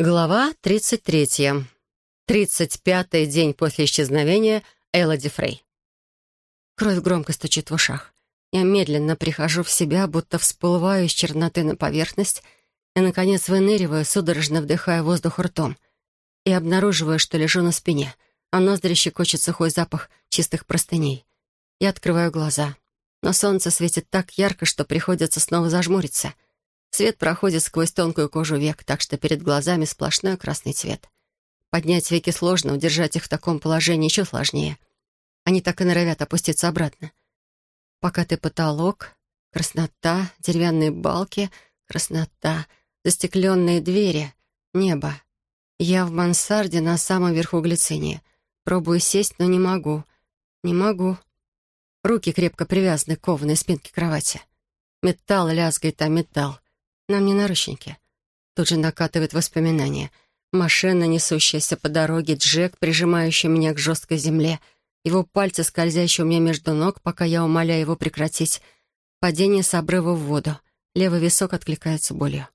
Глава 33. 35-й день после исчезновения Элоди Фрей. Кровь громко стучит в ушах. Я медленно прихожу в себя, будто всплываю из черноты на поверхность и, наконец, выныриваю, судорожно вдыхая воздух ртом и обнаруживаю, что лежу на спине, а ноздри щекочет сухой запах чистых простыней. Я открываю глаза, но солнце светит так ярко, что приходится снова зажмуриться — Свет проходит сквозь тонкую кожу век, так что перед глазами сплошной красный цвет. Поднять веки сложно, удержать их в таком положении еще сложнее. Они так и норовят опуститься обратно. Пока ты потолок, краснота, деревянные балки, краснота, застекленные двери, небо. Я в мансарде на самом верху глициния. Пробую сесть, но не могу. Не могу. Руки крепко привязаны к кованой спинке кровати. Металл лязгает, а металл. Нам не наручники. Тут же накатывает воспоминания. Машина, несущаяся по дороге, Джек, прижимающий меня к жесткой земле, его пальцы, скользящие у меня между ног, пока я умоляю его прекратить, падение с обрыва в воду. Левый висок откликается болью.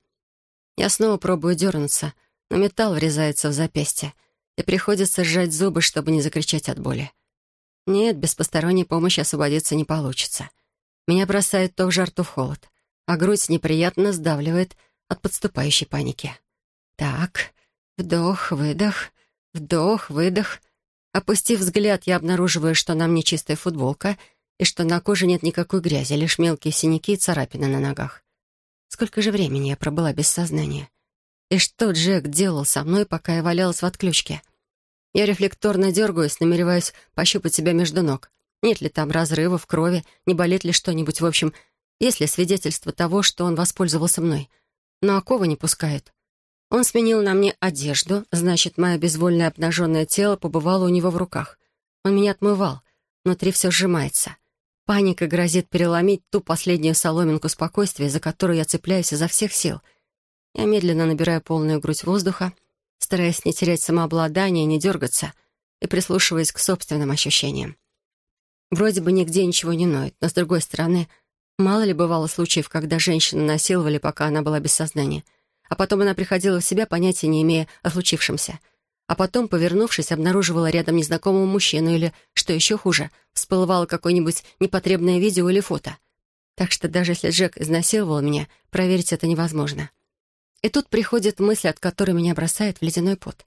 Я снова пробую дернуться, но металл врезается в запястье, и приходится сжать зубы, чтобы не закричать от боли. Нет, без посторонней помощи освободиться не получится. Меня бросает то в жар, то в холод а грудь неприятно сдавливает от подступающей паники. Так, вдох, выдох, вдох, выдох. Опустив взгляд, я обнаруживаю, что на мне чистая футболка и что на коже нет никакой грязи, лишь мелкие синяки и царапины на ногах. Сколько же времени я пробыла без сознания? И что Джек делал со мной, пока я валялась в отключке? Я рефлекторно дергаюсь, намереваюсь пощупать себя между ног. Нет ли там разрывов, крови, не болит ли что-нибудь, в общем, есть ли свидетельство того, что он воспользовался мной? Но оковы не пускает. Он сменил на мне одежду, значит, мое безвольное обнаженное тело побывало у него в руках. Он меня отмывал. Внутри все сжимается. Паника грозит переломить ту последнюю соломинку спокойствия, за которую я цепляюсь изо всех сил. Я медленно набираю полную грудь воздуха, стараясь не терять самообладание, не дергаться и прислушиваясь к собственным ощущениям. Вроде бы нигде ничего не ноет, но, с другой стороны, Мало ли бывало случаев, когда женщину насиловали, пока она была без сознания. А потом она приходила в себя, понятия не имея о случившемся. А потом, повернувшись, обнаруживала рядом незнакомого мужчину или, что еще хуже, всплывало какое-нибудь непотребное видео или фото. Так что даже если Джек изнасиловал меня, проверить это невозможно. И тут приходит мысль, от которой меня бросает в ледяной пот.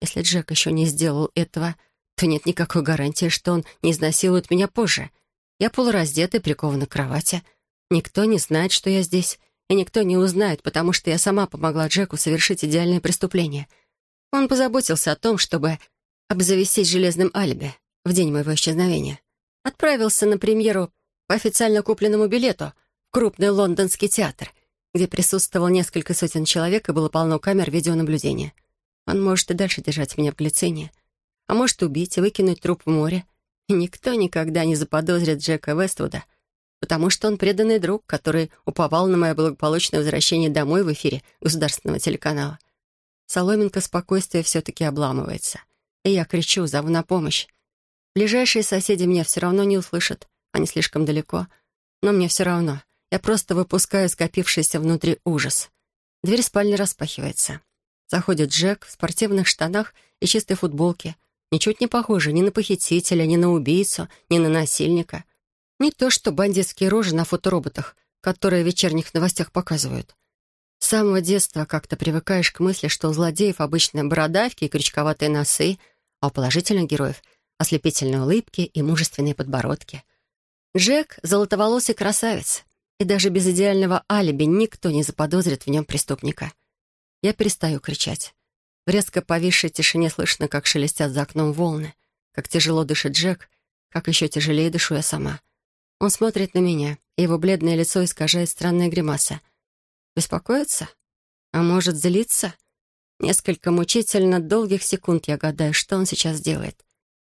Если Джек еще не сделал этого, то нет никакой гарантии, что он не изнасилует меня позже — я полураздета и прикована к кровати. Никто не знает, что я здесь, и никто не узнает, потому что я сама помогла Джеку совершить идеальное преступление. Он позаботился о том, чтобы обзавестись железным алиби в день моего исчезновения. Отправился на премьеру по официально купленному билету в крупный лондонский театр, где присутствовало несколько сотен человек и было полно камер видеонаблюдения. Он может и дальше держать меня в глицине, а может убить и выкинуть труп в море, никто никогда не заподозрит Джека Вествуда, потому что он преданный друг, который уповал на мое благополучное возвращение домой в эфире государственного телеканала. Соломинка спокойствия все-таки обламывается. И я кричу, зову на помощь. Ближайшие соседи меня все равно не услышат, они слишком далеко. Но мне все равно. Я просто выпускаю скопившийся внутри ужас. Дверь спальни распахивается. Заходит Джек в спортивных штанах и чистой футболке — Ничуть не похожи ни на похитителя, ни на убийцу, ни на насильника. Не то что бандитские рожи на фотороботах, которые в вечерних новостях показывают. С самого детства как-то привыкаешь к мысли, что у злодеев обычно бородавки и крючковатые носы, а у положительных героев — ослепительные улыбки и мужественные подбородки. Джек — золотоволосый красавец, и даже без идеального алиби никто не заподозрит в нем преступника. Я перестаю кричать. В резко повисшей тишине слышно, как шелестят за окном волны, как тяжело дышит Джек, как еще тяжелее дышу я сама. Он смотрит на меня, и его бледное лицо искажает странная гримаса. Беспокоится? А может, злиться? Несколько мучительно долгих секунд я гадаю, что он сейчас делает.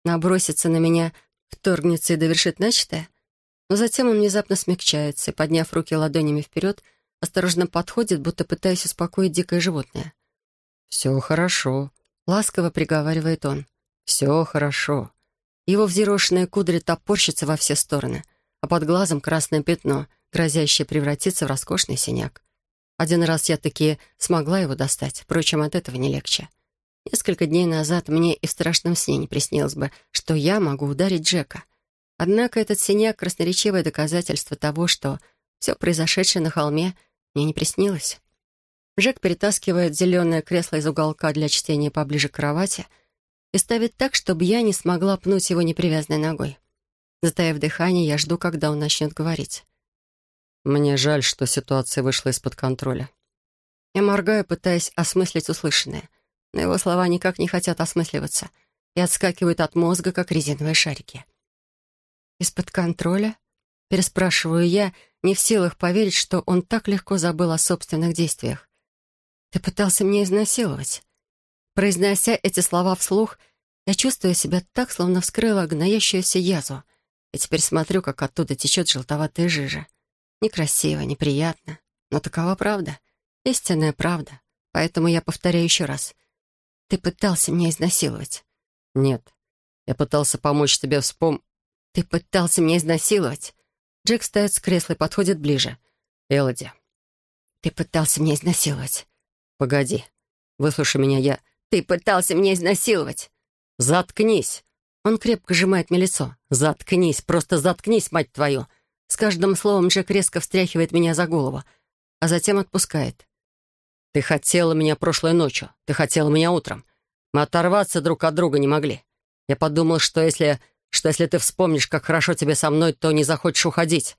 Набросится на меня, вторгнется и довершит начатое? Но затем он внезапно смягчается и, подняв руки ладонями вперед, осторожно подходит, будто пытаясь успокоить дикое животное. «Все хорошо», — ласково приговаривает он. «Все хорошо». Его взъерошенные кудри топорщатся во все стороны, а под глазом красное пятно, грозящее превратиться в роскошный синяк. Один раз я таки смогла его достать, впрочем, от этого не легче. Несколько дней назад мне и в страшном сне не приснилось бы, что я могу ударить Джека. Однако этот синяк — красноречивое доказательство того, что все произошедшее на холме мне не приснилось. Джек перетаскивает зеленое кресло из уголка для чтения поближе к кровати и ставит так, чтобы я не смогла пнуть его непривязанной ногой. Затаив дыхание, я жду, когда он начнет говорить. Мне жаль, что ситуация вышла из-под контроля. Я моргаю, пытаясь осмыслить услышанное, но его слова никак не хотят осмысливаться и отскакивают от мозга, как резиновые шарики. «Из-под контроля?» — переспрашиваю я, не в силах поверить, что он так легко забыл о собственных действиях. Ты пытался меня изнасиловать. Произнося эти слова вслух, я чувствую себя так, словно вскрыла гноящуюся язву, и теперь смотрю, как оттуда течет желтоватая жижа. Некрасиво, неприятно, но такова правда, истинная правда. Поэтому я повторяю еще раз. Ты пытался меня изнасиловать. Нет, я пытался помочь тебе вспом... Ты пытался меня изнасиловать. Джек встает с кресла и подходит ближе. Элоди. Ты пытался меня изнасиловать. «Погоди. Выслушай меня, я...» «Ты пытался меня изнасиловать!» «Заткнись!» Он крепко сжимает мне лицо. «Заткнись! Просто заткнись, мать твою!» С каждым словом Джек резко встряхивает меня за голову, а затем отпускает. «Ты хотела меня прошлой ночью. Ты хотела меня утром. Мы оторваться друг от друга не могли. Я подумал, что если... что если ты вспомнишь, как хорошо тебе со мной, то не захочешь уходить».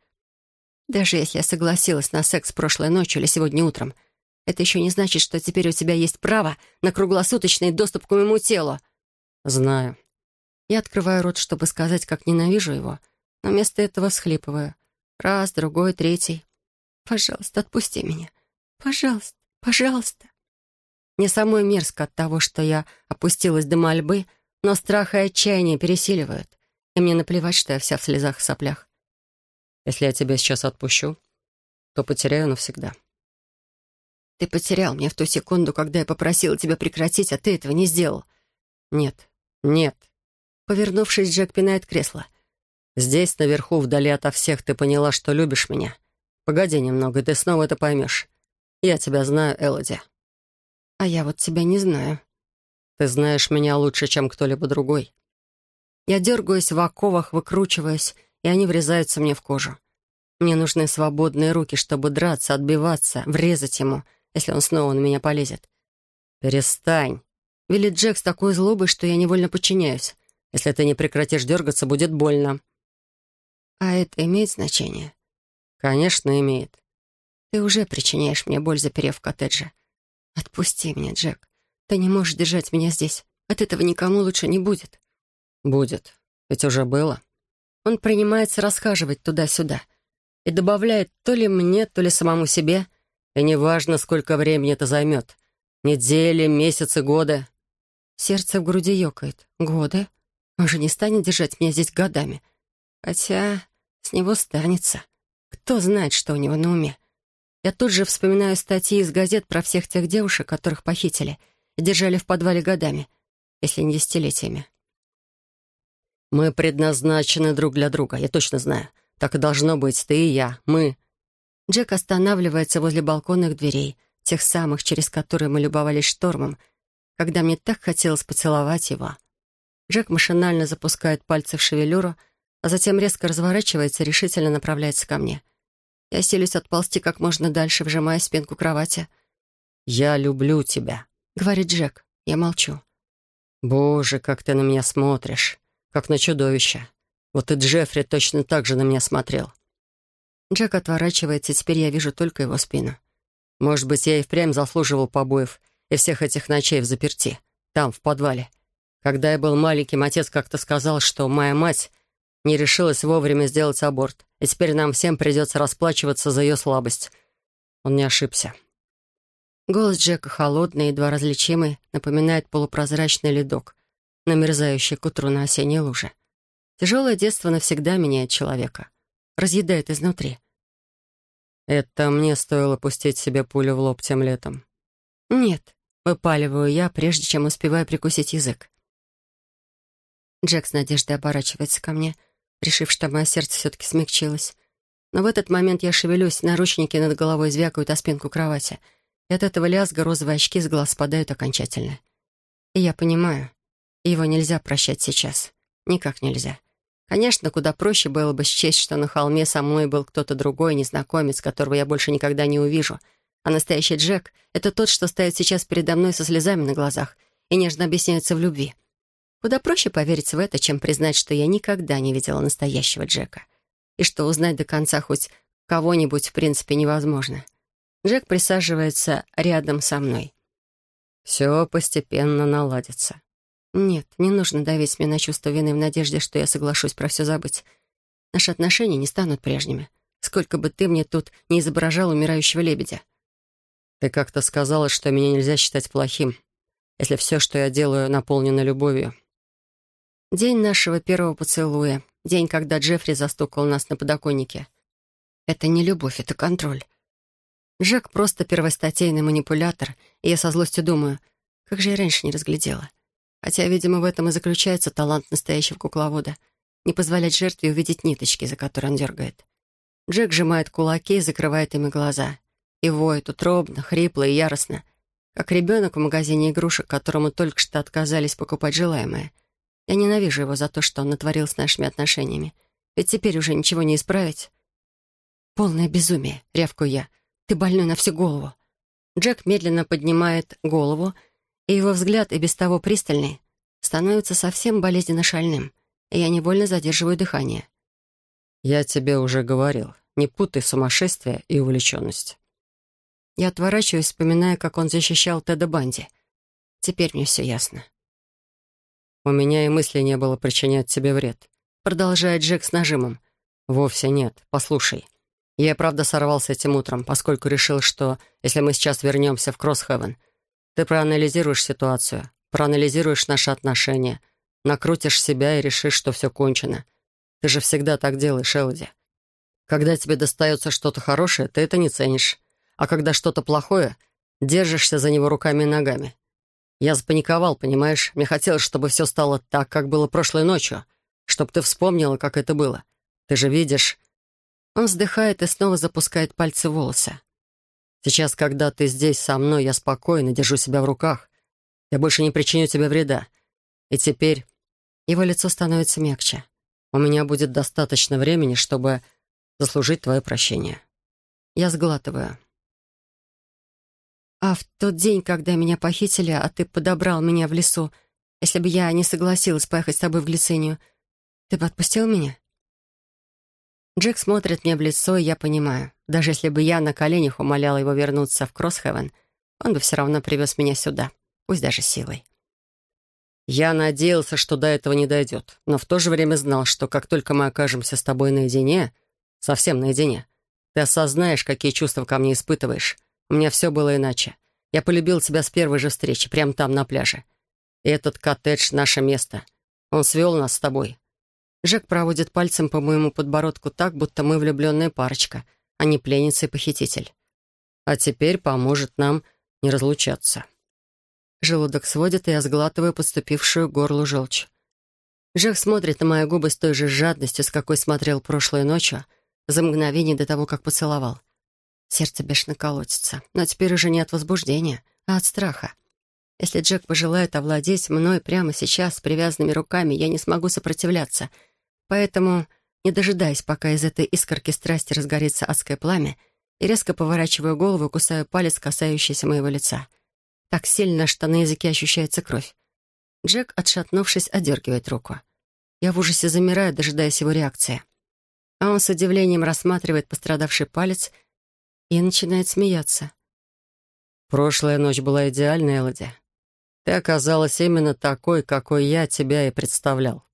Даже если я согласилась на секс прошлой ночью или сегодня утром — это еще не значит, что теперь у тебя есть право на круглосуточный доступ к моему телу». «Знаю». Я открываю рот, чтобы сказать, как ненавижу его, но вместо этого всхлипываю. Раз, другой, третий. «Пожалуйста, отпусти меня. Пожалуйста, пожалуйста». Мне самой мерзко от того, что я опустилась до мольбы, но страх и отчаяние пересиливают, и мне наплевать, что я вся в слезах и соплях. «Если я тебя сейчас отпущу, то потеряю навсегда». Ты потерял меня в ту секунду, когда я попросила тебя прекратить, а ты этого не сделал. Нет, нет. Повернувшись, Джек пинает кресло. Здесь, наверху, вдали ото всех, ты поняла, что любишь меня. Погоди немного, ты снова это поймешь. Я тебя знаю, Элоди. А я вот тебя не знаю. Ты знаешь меня лучше, чем кто-либо другой. Я дергаюсь в оковах, выкручиваюсь, и они врезаются мне в кожу. Мне нужны свободные руки, чтобы драться, отбиваться, врезать ему — если он снова на меня полезет. «Перестань!» — велит Джек с такой злобой, что я невольно подчиняюсь. «Если ты не прекратишь дергаться, будет больно». «А это имеет значение?» «Конечно, имеет». «Ты уже причиняешь мне боль, заперев в коттедже. Отпусти меня, Джек. Ты не можешь держать меня здесь. От этого никому лучше не будет». «Будет. Ведь уже было». Он принимается расхаживать туда-сюда и добавляет то ли мне, то ли самому себе — и неважно, сколько времени это займет. Недели, месяцы, годы. Сердце в груди ёкает. Годы? Он же не станет держать меня здесь годами. Хотя с него станется. Кто знает, что у него на уме. Я тут же вспоминаю статьи из газет про всех тех девушек, которых похитили и держали в подвале годами, если не десятилетиями. «Мы предназначены друг для друга, я точно знаю. Так и должно быть, ты и я, мы...» Джек останавливается возле балконных дверей, тех самых, через которые мы любовались штормом, когда мне так хотелось поцеловать его. Джек машинально запускает пальцы в шевелюру, а затем резко разворачивается и решительно направляется ко мне. Я селюсь отползти как можно дальше, вжимая спинку кровати. «Я люблю тебя», — говорит Джек. Я молчу. «Боже, как ты на меня смотришь, как на чудовище. Вот и Джеффри точно так же на меня смотрел. Джек отворачивается, теперь я вижу только его спину. Может быть, я и впрямь заслуживал побоев и всех этих ночей в заперти, там, в подвале. Когда я был маленьким, отец как-то сказал, что моя мать не решилась вовремя сделать аборт, и теперь нам всем придется расплачиваться за ее слабость. Он не ошибся. Голос Джека холодный, едва различимый, напоминает полупрозрачный ледок, намерзающий к утру на осенней луже. Тяжелое детство навсегда меняет человека разъедает изнутри. Это мне стоило пустить себе пулю в лоб тем летом. Нет, выпаливаю я, прежде чем успеваю прикусить язык. Джек с надеждой оборачивается ко мне, решив, что мое сердце все-таки смягчилось. Но в этот момент я шевелюсь, наручники над головой звякают о спинку кровати. И от этого лязга розовые очки с глаз спадают окончательно. И я понимаю, его нельзя прощать сейчас. Никак нельзя. Конечно, куда проще было бы счесть, что на холме со мной был кто-то другой, незнакомец, которого я больше никогда не увижу. А настоящий Джек — это тот, что стоит сейчас передо мной со слезами на глазах и нежно объясняется в любви. Куда проще поверить в это, чем признать, что я никогда не видела настоящего Джека. И что узнать до конца хоть кого-нибудь в принципе невозможно. Джек присаживается рядом со мной. Все постепенно наладится. Нет, не нужно давить мне на чувство вины в надежде, что я соглашусь про все забыть. Наши отношения не станут прежними. Сколько бы ты мне тут не изображал умирающего лебедя. Ты как-то сказала, что меня нельзя считать плохим, если все, что я делаю, наполнено любовью. День нашего первого поцелуя. День, когда Джеффри застукал нас на подоконнике. Это не любовь, это контроль. Джек просто первостатейный манипулятор, и я со злостью думаю, как же я раньше не разглядела. Хотя, видимо, в этом и заключается талант настоящего кукловода — не позволять жертве увидеть ниточки, за которые он дергает. Джек сжимает кулаки и закрывает ими глаза. И воет утробно, хрипло и яростно, как ребенок в магазине игрушек, которому только что отказались покупать желаемое. Я ненавижу его за то, что он натворил с нашими отношениями. Ведь теперь уже ничего не исправить. «Полное безумие», — рявкаю я. «Ты больной на всю голову». Джек медленно поднимает голову, и его взгляд, и без того пристальный, становится совсем болезненно шальным, и я невольно задерживаю дыхание. «Я тебе уже говорил, не путай сумасшествие и увлеченность». Я отворачиваюсь, вспоминая, как он защищал Теда Банди. Теперь мне все ясно. «У меня и мысли не было причинять тебе вред», — продолжает Джек с нажимом. «Вовсе нет. Послушай. Я правда сорвался этим утром, поскольку решил, что если мы сейчас вернемся в Кроссхевен, ты проанализируешь ситуацию, проанализируешь наши отношения, накрутишь себя и решишь, что все кончено. Ты же всегда так делаешь, Элоди. Когда тебе достается что-то хорошее, ты это не ценишь. А когда что-то плохое, держишься за него руками и ногами. Я запаниковал, понимаешь? Мне хотелось, чтобы все стало так, как было прошлой ночью. Чтобы ты вспомнила, как это было. Ты же видишь... Он вздыхает и снова запускает пальцы в волосы. Сейчас, когда ты здесь со мной, я спокойно держу себя в руках. Я больше не причиню тебе вреда. И теперь его лицо становится мягче. У меня будет достаточно времени, чтобы заслужить твое прощение. Я сглатываю. А в тот день, когда меня похитили, а ты подобрал меня в лесу, если бы я не согласилась поехать с тобой в Глицинию, ты бы отпустил меня? Джек смотрит мне в лицо, и я понимаю, даже если бы я на коленях умоляла его вернуться в Кроссхевен, он бы все равно привез меня сюда, пусть даже силой. Я надеялся, что до этого не дойдет, но в то же время знал, что как только мы окажемся с тобой наедине, совсем наедине, ты осознаешь, какие чувства ко мне испытываешь. У меня все было иначе. Я полюбил тебя с первой же встречи, прямо там, на пляже. И этот коттедж — наше место. Он свел нас с тобой. Жек проводит пальцем по моему подбородку так, будто мы влюбленная парочка, а не пленница и похититель. А теперь поможет нам не разлучаться. Желудок сводит, и я сглатываю подступившую горлу желчь. Жек смотрит на мои губы с той же жадностью, с какой смотрел прошлой ночью, за мгновение до того, как поцеловал. Сердце бешено колотится, но теперь уже не от возбуждения, а от страха. Если Джек пожелает овладеть мной прямо сейчас с привязанными руками, я не смогу сопротивляться — Поэтому, не дожидаясь, пока из этой искорки страсти разгорится адское пламя, и резко поворачиваю голову и кусаю палец, касающийся моего лица. Так сильно, что на языке ощущается кровь. Джек, отшатнувшись, одергивает руку. Я в ужасе замираю, дожидаясь его реакции. А он с удивлением рассматривает пострадавший палец и начинает смеяться. «Прошлая ночь была идеальной, Элоди. Ты оказалась именно такой, какой я тебя и представлял.